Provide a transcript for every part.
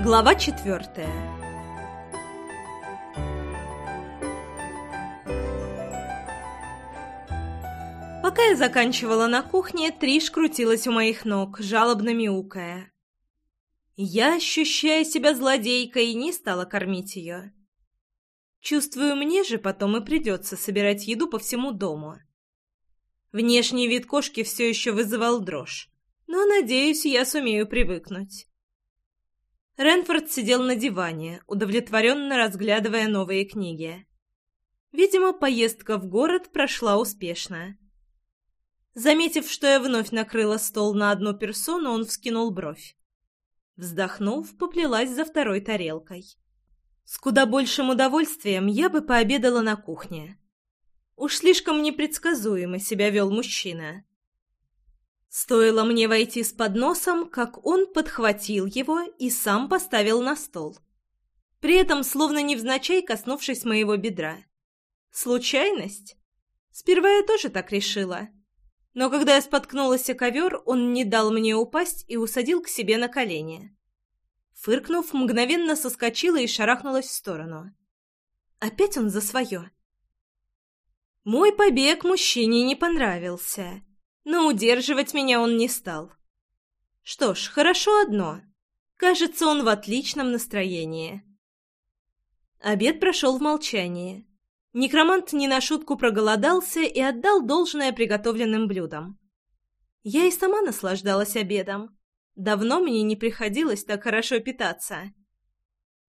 Глава четвертая. Пока я заканчивала на кухне, Триш крутилась у моих ног, жалобно мяукая. Я, ощущая себя злодейкой, не стала кормить ее. Чувствую, мне же потом и придется собирать еду по всему дому. Внешний вид кошки все еще вызывал дрожь, но, надеюсь, я сумею привыкнуть. Ренфорд сидел на диване, удовлетворенно разглядывая новые книги. Видимо, поездка в город прошла успешно. Заметив, что я вновь накрыла стол на одну персону, он вскинул бровь. Вздохнув, поплелась за второй тарелкой. С куда большим удовольствием я бы пообедала на кухне. Уж слишком непредсказуемо себя вел мужчина. Стоило мне войти с подносом, как он подхватил его и сам поставил на стол. При этом словно невзначай коснувшись моего бедра. Случайность? Сперва я тоже так решила. Но когда я споткнулась о ковер, он не дал мне упасть и усадил к себе на колени. Фыркнув, мгновенно соскочила и шарахнулась в сторону. Опять он за свое. Мой побег мужчине не понравился но удерживать меня он не стал. Что ж, хорошо одно. Кажется, он в отличном настроении. Обед прошел в молчании. Некромант не на шутку проголодался и отдал должное приготовленным блюдам. Я и сама наслаждалась обедом. Давно мне не приходилось так хорошо питаться.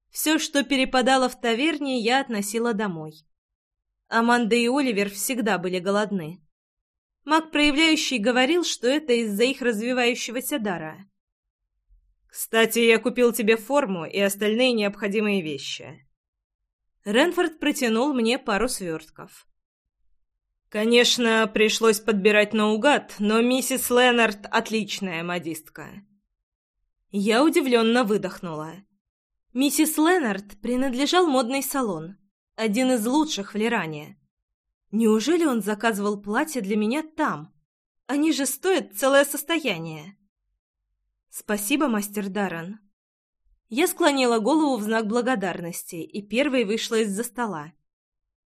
Все, что перепадало в таверне, я относила домой. Аманда и Оливер всегда были голодны. Маг, проявляющий, говорил, что это из-за их развивающегося дара. «Кстати, я купил тебе форму и остальные необходимые вещи». Ренфорд протянул мне пару свертков. «Конечно, пришлось подбирать наугад, но миссис Леннард — отличная модистка». Я удивленно выдохнула. Миссис Леннард принадлежал модный салон, один из лучших в Лиране. Неужели он заказывал платье для меня там? Они же стоят целое состояние. Спасибо, мастер Даррен. Я склонила голову в знак благодарности и первой вышла из-за стола.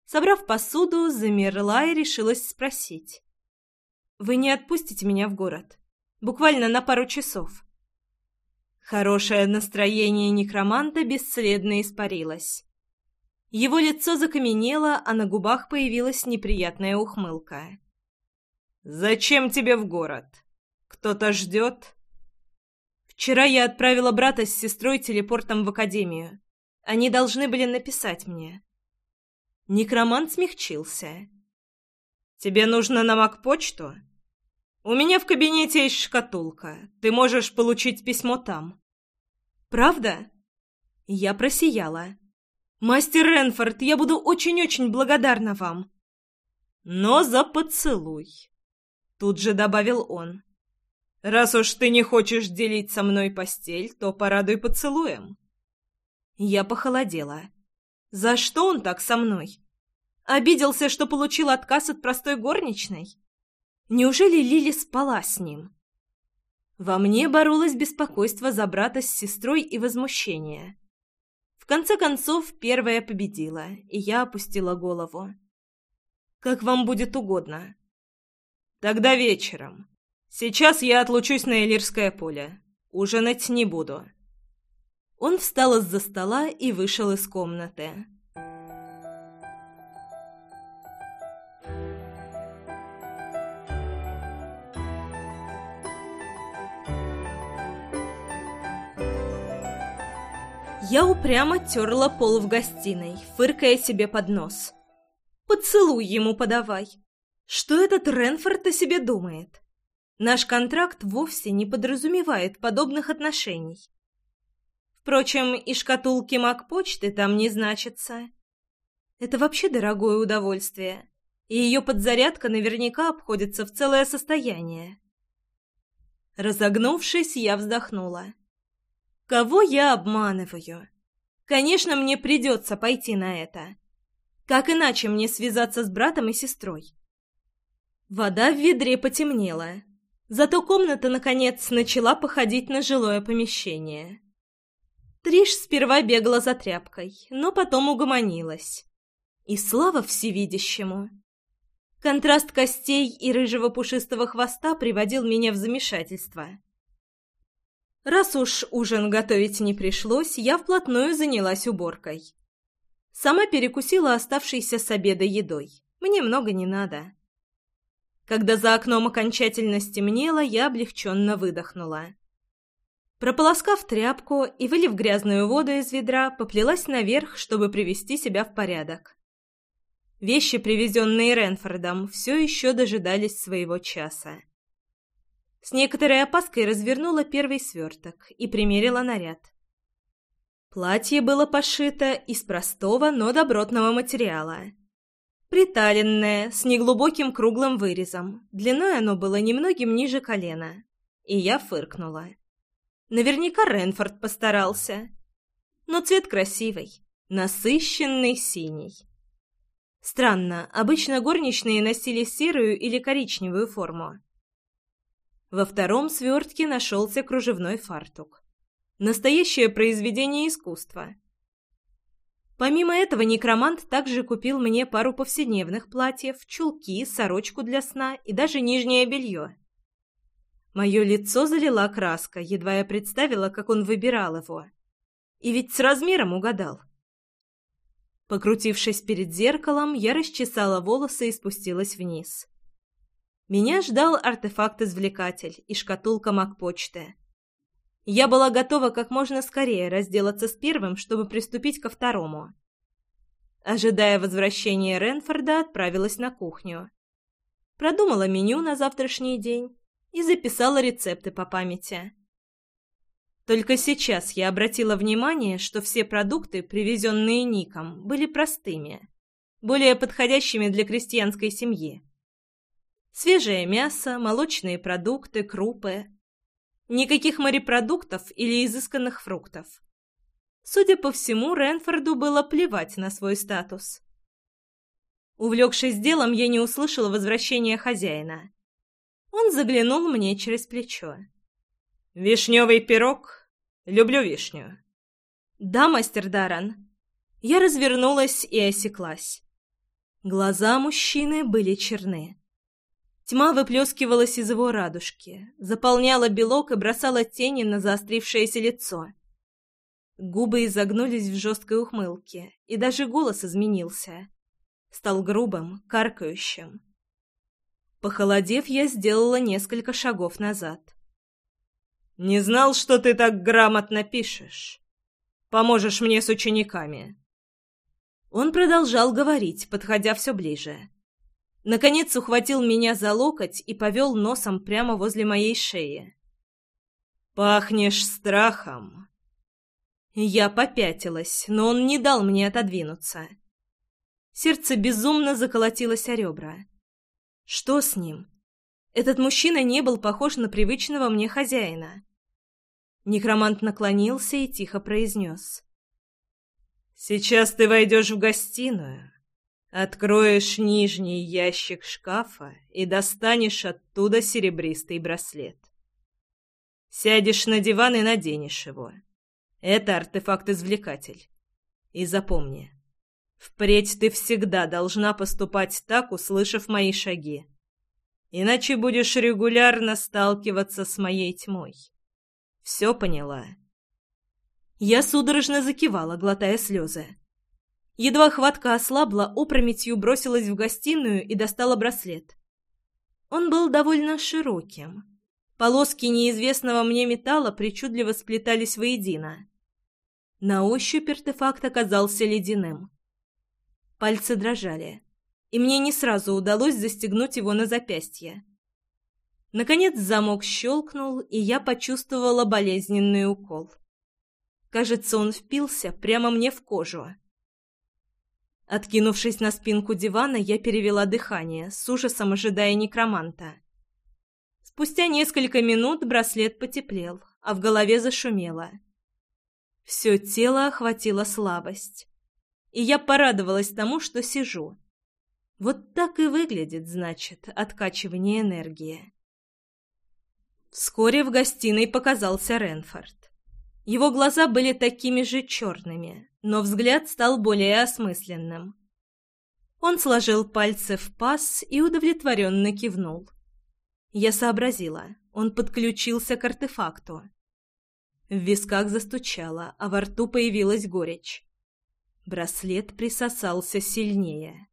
Собрав посуду, замерла и решилась спросить. «Вы не отпустите меня в город? Буквально на пару часов». Хорошее настроение некроманта бесследно испарилось. Его лицо закаменело, а на губах появилась неприятная ухмылка. «Зачем тебе в город? Кто-то ждет?» «Вчера я отправила брата с сестрой телепортом в академию. Они должны были написать мне». Некромант смягчился. «Тебе нужно на маг-почту? У меня в кабинете есть шкатулка. Ты можешь получить письмо там». «Правда?» Я просияла. Мастер Ренфорд, я буду очень-очень благодарна вам. Но за поцелуй. Тут же добавил он. Раз уж ты не хочешь делить со мной постель, то порадуй поцелуем. Я похолодела. За что он так со мной? Обиделся, что получил отказ от простой горничной? Неужели Лили спала с ним? Во мне боролось беспокойство за брата с сестрой и возмущение. В конце концов, первая победила, и я опустила голову. «Как вам будет угодно». «Тогда вечером. Сейчас я отлучусь на Элирское поле. Ужинать не буду». Он встал из-за стола и вышел из комнаты. Я упрямо терла пол в гостиной, фыркая себе под нос. «Поцелуй ему подавай!» Что этот Ренфорд о себе думает? Наш контракт вовсе не подразумевает подобных отношений. Впрочем, и шкатулки Макпочты там не значатся. Это вообще дорогое удовольствие, и ее подзарядка наверняка обходится в целое состояние. Разогнувшись, я вздохнула. Кого я обманываю? Конечно, мне придется пойти на это. Как иначе мне связаться с братом и сестрой? Вода в ведре потемнела. Зато комната, наконец, начала походить на жилое помещение. Триш сперва бегала за тряпкой, но потом угомонилась. И слава всевидящему! Контраст костей и рыжего пушистого хвоста приводил меня в замешательство. Раз уж ужин готовить не пришлось, я вплотную занялась уборкой. Сама перекусила оставшейся с обеда едой. Мне много не надо. Когда за окном окончательно стемнело, я облегченно выдохнула. Прополоскав тряпку и вылив грязную воду из ведра, поплелась наверх, чтобы привести себя в порядок. Вещи, привезенные Ренфордом, все еще дожидались своего часа. С некоторой опаской развернула первый сверток и примерила наряд. Платье было пошито из простого, но добротного материала. Приталенное, с неглубоким круглым вырезом, длиной оно было немногим ниже колена. И я фыркнула. Наверняка Ренфорд постарался. Но цвет красивый, насыщенный синий. Странно, обычно горничные носили серую или коричневую форму во втором свертке нашелся кружевной фартук. Настоящее произведение искусства. Помимо этого, некромант также купил мне пару повседневных платьев, чулки, сорочку для сна и даже нижнее белье. Мое лицо залила краска, едва я представила, как он выбирал его. И ведь с размером угадал. Покрутившись перед зеркалом, я расчесала волосы и спустилась вниз. Меня ждал артефакт-извлекатель и шкатулка Макпочты. Я была готова как можно скорее разделаться с первым, чтобы приступить ко второму. Ожидая возвращения Ренфорда, отправилась на кухню. Продумала меню на завтрашний день и записала рецепты по памяти. Только сейчас я обратила внимание, что все продукты, привезенные Ником, были простыми, более подходящими для крестьянской семьи свежее мясо, молочные продукты, крупы. Никаких морепродуктов или изысканных фруктов. Судя по всему, Ренфорду было плевать на свой статус. Увлекшись делом, я не услышала возвращения хозяина. Он заглянул мне через плечо. «Вишневый пирог? Люблю вишню». «Да, мастер Даран». Я развернулась и осеклась. Глаза мужчины были черные. Тьма выплескивалась из его радужки, заполняла белок и бросала тени на заострившееся лицо. Губы изогнулись в жесткой ухмылке, и даже голос изменился. Стал грубым, каркающим. Похолодев, я сделала несколько шагов назад. «Не знал, что ты так грамотно пишешь. Поможешь мне с учениками». Он продолжал говорить, подходя все ближе. Наконец ухватил меня за локоть и повел носом прямо возле моей шеи. «Пахнешь страхом!» Я попятилась, но он не дал мне отодвинуться. Сердце безумно заколотилось о ребра. «Что с ним?» Этот мужчина не был похож на привычного мне хозяина. Некромант наклонился и тихо произнес. «Сейчас ты войдешь в гостиную, Откроешь нижний ящик шкафа и достанешь оттуда серебристый браслет. Сядешь на диван и наденешь его. Это артефакт-извлекатель. И запомни, впредь ты всегда должна поступать так, услышав мои шаги. Иначе будешь регулярно сталкиваться с моей тьмой. Все поняла?» Я судорожно закивала, глотая слезы. Едва хватка ослабла, опрометью бросилась в гостиную и достала браслет. Он был довольно широким. Полоски неизвестного мне металла причудливо сплетались воедино. На ощупь артефакт оказался ледяным. Пальцы дрожали, и мне не сразу удалось застегнуть его на запястье. Наконец замок щелкнул, и я почувствовала болезненный укол. Кажется, он впился прямо мне в кожу. Откинувшись на спинку дивана, я перевела дыхание, с ужасом ожидая некроманта. Спустя несколько минут браслет потеплел, а в голове зашумело. Все тело охватила слабость. И я порадовалась тому, что сижу. Вот так и выглядит, значит, откачивание энергии. Вскоре в гостиной показался Ренфорд. Его глаза были такими же черными, но взгляд стал более осмысленным. Он сложил пальцы в паз и удовлетворенно кивнул. Я сообразила. Он подключился к артефакту. В висках застучало, а во рту появилась горечь. Браслет присосался сильнее.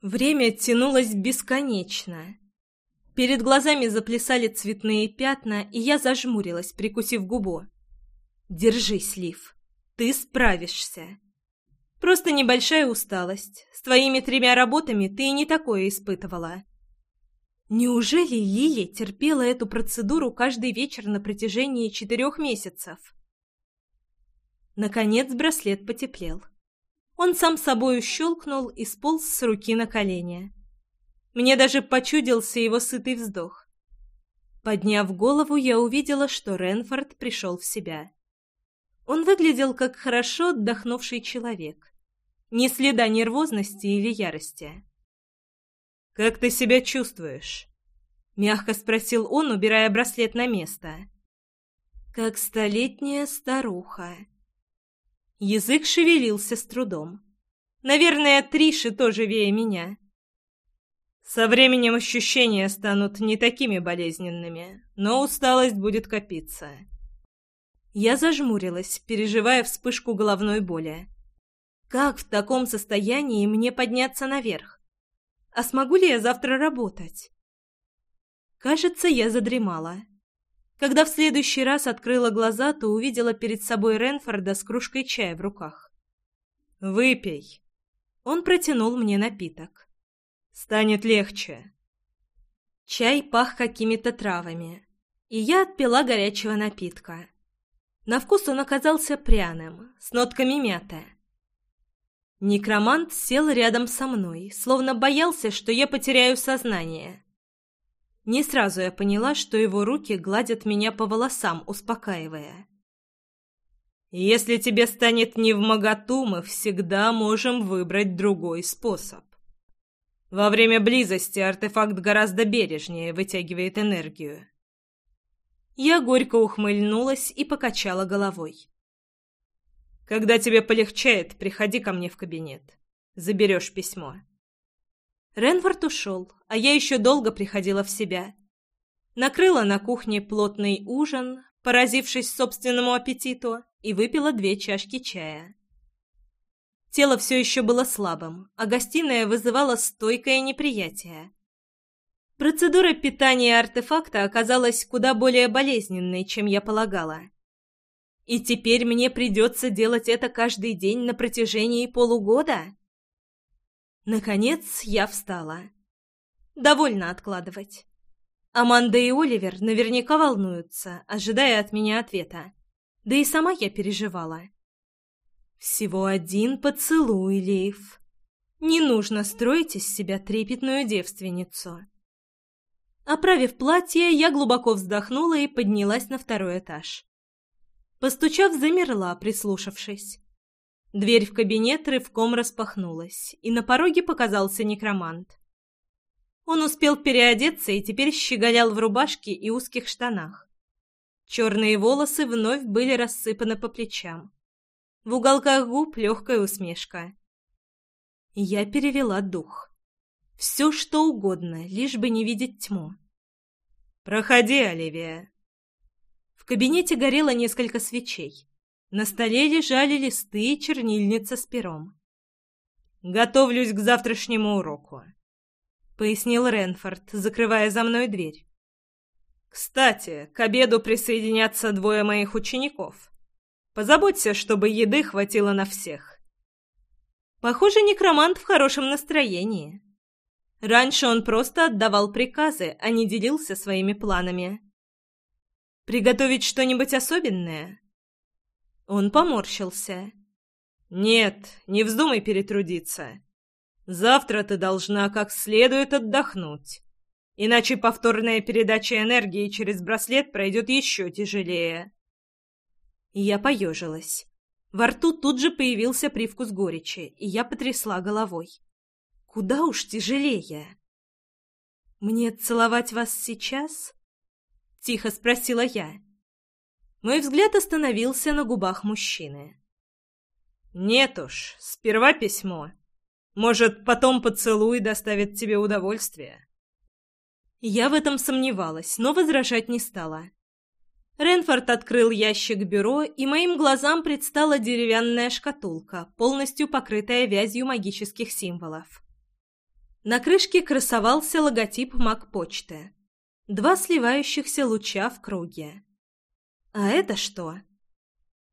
Время тянулось бесконечно. Перед глазами заплясали цветные пятна, и я зажмурилась, прикусив губу. Держись, Лив. Ты справишься. Просто небольшая усталость. С твоими тремя работами ты и не такое испытывала. Неужели Лилия терпела эту процедуру каждый вечер на протяжении четырех месяцев? Наконец браслет потеплел. Он сам собою щелкнул и сполз с руки на колени. Мне даже почудился его сытый вздох. Подняв голову, я увидела, что Ренфорд пришел в себя. Он выглядел как хорошо отдохнувший человек. Ни следа нервозности или ярости. «Как ты себя чувствуешь?» — мягко спросил он, убирая браслет на место. «Как столетняя старуха». Язык шевелился с трудом. «Наверное, Триши тоже вея меня». «Со временем ощущения станут не такими болезненными, но усталость будет копиться». Я зажмурилась, переживая вспышку головной боли. Как в таком состоянии мне подняться наверх? А смогу ли я завтра работать? Кажется, я задремала. Когда в следующий раз открыла глаза, то увидела перед собой Ренфорда с кружкой чая в руках. «Выпей!» Он протянул мне напиток. «Станет легче!» Чай пах какими-то травами, и я отпила горячего напитка. На вкус он оказался пряным, с нотками мяты. Некромант сел рядом со мной, словно боялся, что я потеряю сознание. Не сразу я поняла, что его руки гладят меня по волосам, успокаивая. «Если тебе станет не в моготу, мы всегда можем выбрать другой способ. Во время близости артефакт гораздо бережнее вытягивает энергию. Я горько ухмыльнулась и покачала головой. «Когда тебе полегчает, приходи ко мне в кабинет. Заберешь письмо». Ренвард ушел, а я еще долго приходила в себя. Накрыла на кухне плотный ужин, поразившись собственному аппетиту, и выпила две чашки чая. Тело все еще было слабым, а гостиная вызывала стойкое неприятие. Процедура питания артефакта оказалась куда более болезненной, чем я полагала. И теперь мне придется делать это каждый день на протяжении полугода? Наконец я встала. Довольно откладывать. Аманда и Оливер наверняка волнуются, ожидая от меня ответа. Да и сама я переживала. Всего один поцелуй, Лейв. Не нужно строить из себя трепетную девственницу. Оправив платье, я глубоко вздохнула и поднялась на второй этаж. Постучав, замерла, прислушавшись. Дверь в кабинет рывком распахнулась, и на пороге показался некромант. Он успел переодеться и теперь щеголял в рубашке и узких штанах. Черные волосы вновь были рассыпаны по плечам. В уголках губ легкая усмешка. Я перевела дух. Все, что угодно, лишь бы не видеть тьму. Проходи, Оливия. В кабинете горело несколько свечей. На столе лежали листы и чернильница с пером. «Готовлюсь к завтрашнему уроку», — пояснил Ренфорд, закрывая за мной дверь. «Кстати, к обеду присоединятся двое моих учеников. Позаботься, чтобы еды хватило на всех». Похоже, некромант в хорошем настроении. Раньше он просто отдавал приказы, а не делился своими планами. «Приготовить что-нибудь особенное?» Он поморщился. «Нет, не вздумай перетрудиться. Завтра ты должна как следует отдохнуть, иначе повторная передача энергии через браслет пройдет еще тяжелее». Я поежилась. Во рту тут же появился привкус горечи, и я потрясла головой. Куда уж тяжелее. «Мне целовать вас сейчас?» — тихо спросила я. Мой взгляд остановился на губах мужчины. «Нет уж, сперва письмо. Может, потом поцелуй доставит тебе удовольствие?» Я в этом сомневалась, но возражать не стала. Ренфорд открыл ящик бюро, и моим глазам предстала деревянная шкатулка, полностью покрытая вязью магических символов. На крышке красовался логотип Макпочты. Два сливающихся луча в круге. А это что?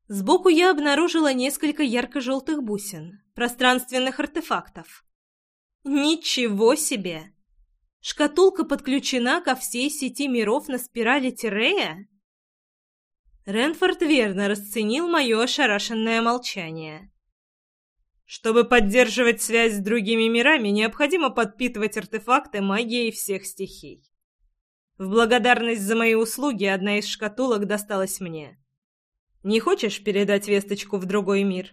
Сбоку я обнаружила несколько ярко-желтых бусин, пространственных артефактов. Ничего себе! Шкатулка подключена ко всей сети миров на спирали Тирея? Ренфорд верно расценил мое ошарашенное молчание. Чтобы поддерживать связь с другими мирами, необходимо подпитывать артефакты магией всех стихий. В благодарность за мои услуги одна из шкатулок досталась мне. Не хочешь передать весточку в другой мир?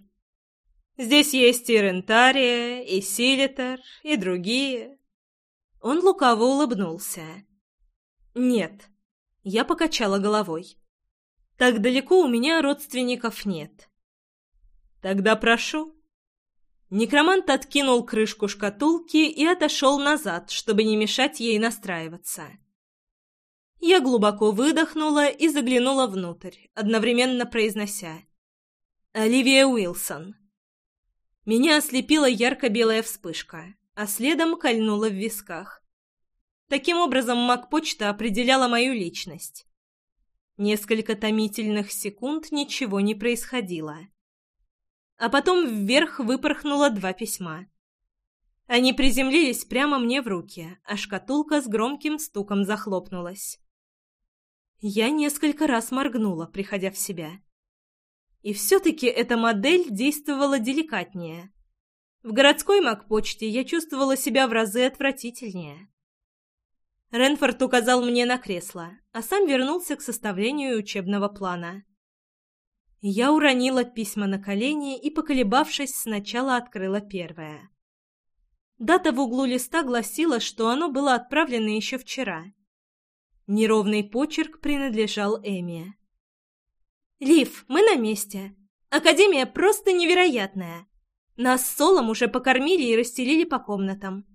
Здесь есть и Рентария, и Силитер, и другие. Он лукаво улыбнулся. Нет. Я покачала головой. Так далеко у меня родственников нет. Тогда прошу. Некромант откинул крышку шкатулки и отошел назад, чтобы не мешать ей настраиваться. Я глубоко выдохнула и заглянула внутрь, одновременно произнося «Оливия Уилсон». Меня ослепила ярко-белая вспышка, а следом кольнула в висках. Таким образом, Макпочта определяла мою личность. Несколько томительных секунд ничего не происходило а потом вверх выпорхнуло два письма. Они приземлились прямо мне в руки, а шкатулка с громким стуком захлопнулась. Я несколько раз моргнула, приходя в себя. И все-таки эта модель действовала деликатнее. В городской макпочте я чувствовала себя в разы отвратительнее. Ренфорд указал мне на кресло, а сам вернулся к составлению учебного плана. Я уронила письма на колени и, поколебавшись, сначала открыла первое. Дата в углу листа гласила, что оно было отправлено еще вчера. Неровный почерк принадлежал Эми. «Лив, мы на месте. Академия просто невероятная. Нас с Солом уже покормили и расстелили по комнатам.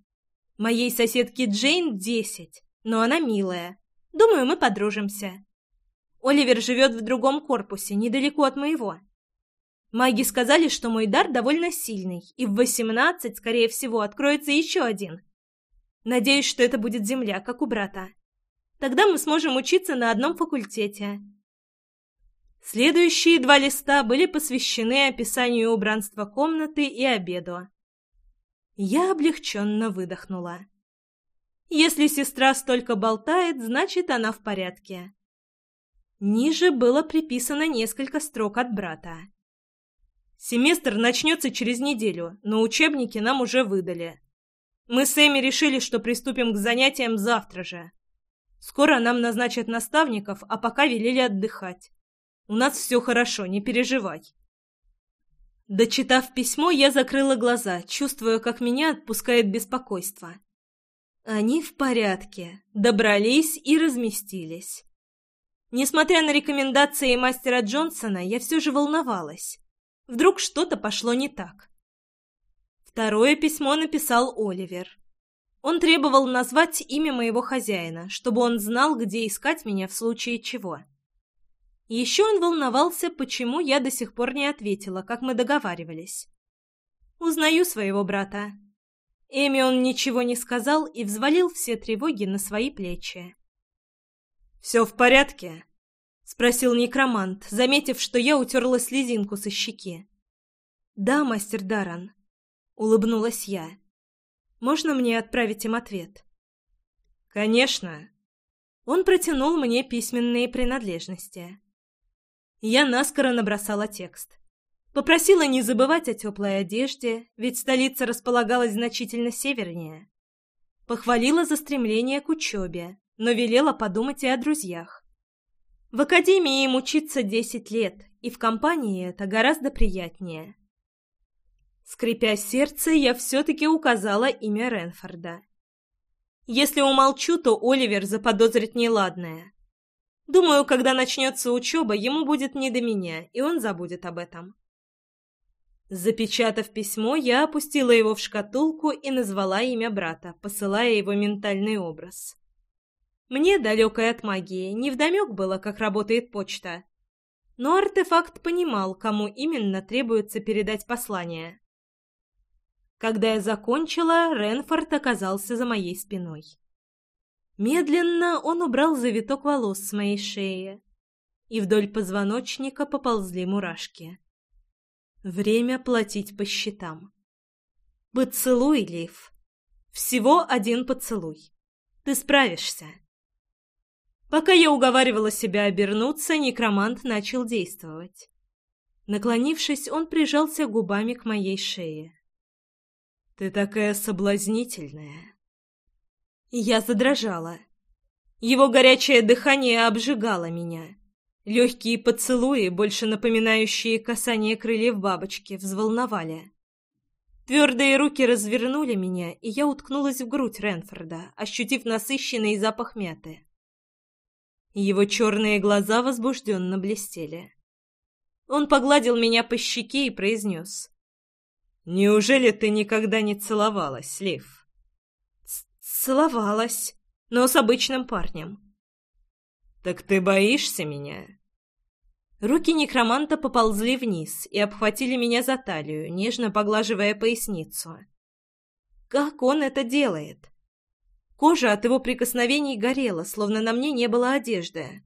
Моей соседке Джейн десять, но она милая. Думаю, мы подружимся. Оливер живет в другом корпусе, недалеко от моего. Маги сказали, что мой дар довольно сильный, и в восемнадцать, скорее всего, откроется еще один. Надеюсь, что это будет земля, как у брата. Тогда мы сможем учиться на одном факультете. Следующие два листа были посвящены описанию убранства комнаты и обеду. Я облегченно выдохнула. Если сестра столько болтает, значит, она в порядке. Ниже было приписано несколько строк от брата. «Семестр начнется через неделю, но учебники нам уже выдали. Мы с Эми решили, что приступим к занятиям завтра же. Скоро нам назначат наставников, а пока велели отдыхать. У нас все хорошо, не переживай». Дочитав письмо, я закрыла глаза, чувствуя, как меня отпускает беспокойство. Они в порядке, добрались и разместились. Несмотря на рекомендации мастера Джонсона, я все же волновалась. Вдруг что-то пошло не так. Второе письмо написал Оливер. Он требовал назвать имя моего хозяина, чтобы он знал, где искать меня в случае чего. Еще он волновался, почему я до сих пор не ответила, как мы договаривались. Узнаю своего брата. Эми он ничего не сказал и взвалил все тревоги на свои плечи. «Все в порядке?» — спросил некромант, заметив, что я утерла слезинку со щеки. «Да, мастер Даран», — улыбнулась я. «Можно мне отправить им ответ?» «Конечно». Он протянул мне письменные принадлежности. Я наскоро набросала текст. Попросила не забывать о теплой одежде, ведь столица располагалась значительно севернее. Похвалила за стремление к учебе, но велела подумать и о друзьях. В академии им учиться десять лет, и в компании это гораздо приятнее. Скрипя сердце, я все-таки указала имя Ренфорда. Если умолчу, то Оливер заподозрит неладное. Думаю, когда начнется учеба, ему будет не до меня, и он забудет об этом. Запечатав письмо, я опустила его в шкатулку и назвала имя брата, посылая его ментальный образ. Мне, далекой от магии, невдомек было, как работает почта. Но артефакт понимал, кому именно требуется передать послание. Когда я закончила, Ренфорд оказался за моей спиной. Медленно он убрал завиток волос с моей шеи, и вдоль позвоночника поползли мурашки. Время платить по счетам. «Поцелуй, Лив. Всего один поцелуй. Ты справишься». Пока я уговаривала себя обернуться, некромант начал действовать. Наклонившись, он прижался губами к моей шее. «Ты такая соблазнительная!» Я задрожала. Его горячее дыхание обжигало меня. Легкие поцелуи, больше напоминающие касание крыльев бабочки, взволновали. Твердые руки развернули меня, и я уткнулась в грудь Ренфорда, ощутив насыщенный запах мяты. Его черные глаза возбужденно блестели. Он погладил меня по щеке и произнес. «Неужели ты никогда не целовалась, Лив?» «Целовалась, но с обычным парнем». «Так ты боишься меня?» Руки некроманта поползли вниз и обхватили меня за талию, нежно поглаживая поясницу. «Как он это делает?» Кожа от его прикосновений горела, словно на мне не было одежды.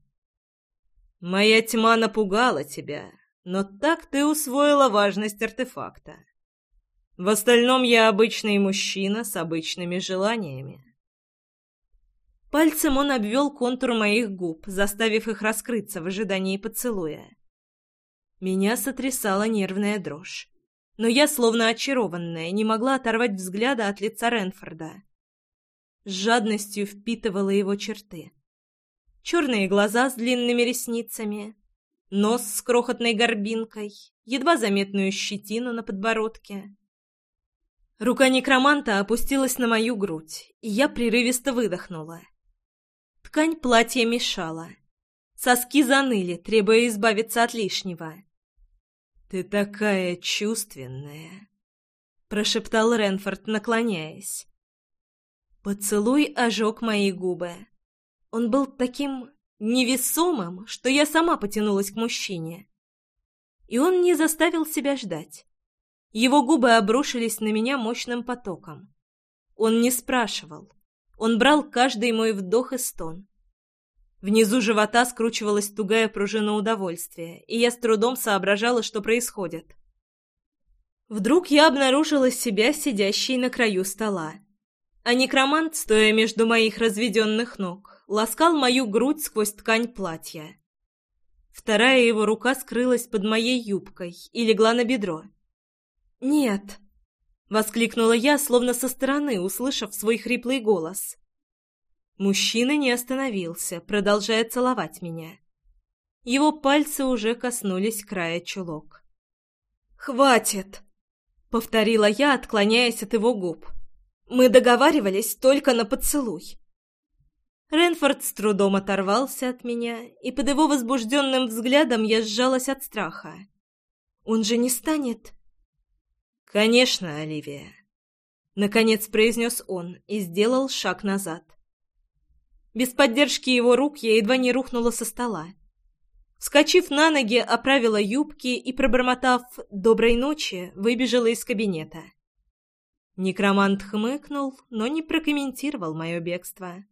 «Моя тьма напугала тебя, но так ты усвоила важность артефакта. В остальном я обычный мужчина с обычными желаниями». Пальцем он обвел контур моих губ, заставив их раскрыться в ожидании поцелуя. Меня сотрясала нервная дрожь, но я, словно очарованная, не могла оторвать взгляда от лица Ренфорда — жадностью впитывала его черты. Черные глаза с длинными ресницами, нос с крохотной горбинкой, едва заметную щетину на подбородке. Рука некроманта опустилась на мою грудь, и я прерывисто выдохнула. Ткань платья мешала. Соски заныли, требуя избавиться от лишнего. «Ты такая чувственная!» — прошептал Ренфорд, наклоняясь. Поцелуй ожег мои губы. Он был таким невесомым, что я сама потянулась к мужчине. И он не заставил себя ждать. Его губы обрушились на меня мощным потоком. Он не спрашивал. Он брал каждый мой вдох и стон. Внизу живота скручивалась тугая пружина удовольствия, и я с трудом соображала, что происходит. Вдруг я обнаружила себя сидящей на краю стола. А некромант, стоя между моих разведенных ног, ласкал мою грудь сквозь ткань платья. Вторая его рука скрылась под моей юбкой и легла на бедро. «Нет!» — воскликнула я, словно со стороны, услышав свой хриплый голос. Мужчина не остановился, продолжая целовать меня. Его пальцы уже коснулись края чулок. «Хватит!» — повторила я, отклоняясь от его губ. Мы договаривались только на поцелуй. Ренфорд с трудом оторвался от меня, и под его возбужденным взглядом я сжалась от страха. «Он же не станет?» «Конечно, Оливия», — наконец произнес он и сделал шаг назад. Без поддержки его рук я едва не рухнула со стола. Вскочив на ноги, оправила юбки и, пробормотав «доброй ночи», выбежала из кабинета. Некромант хмыкнул, но не прокомментировал мое бегство.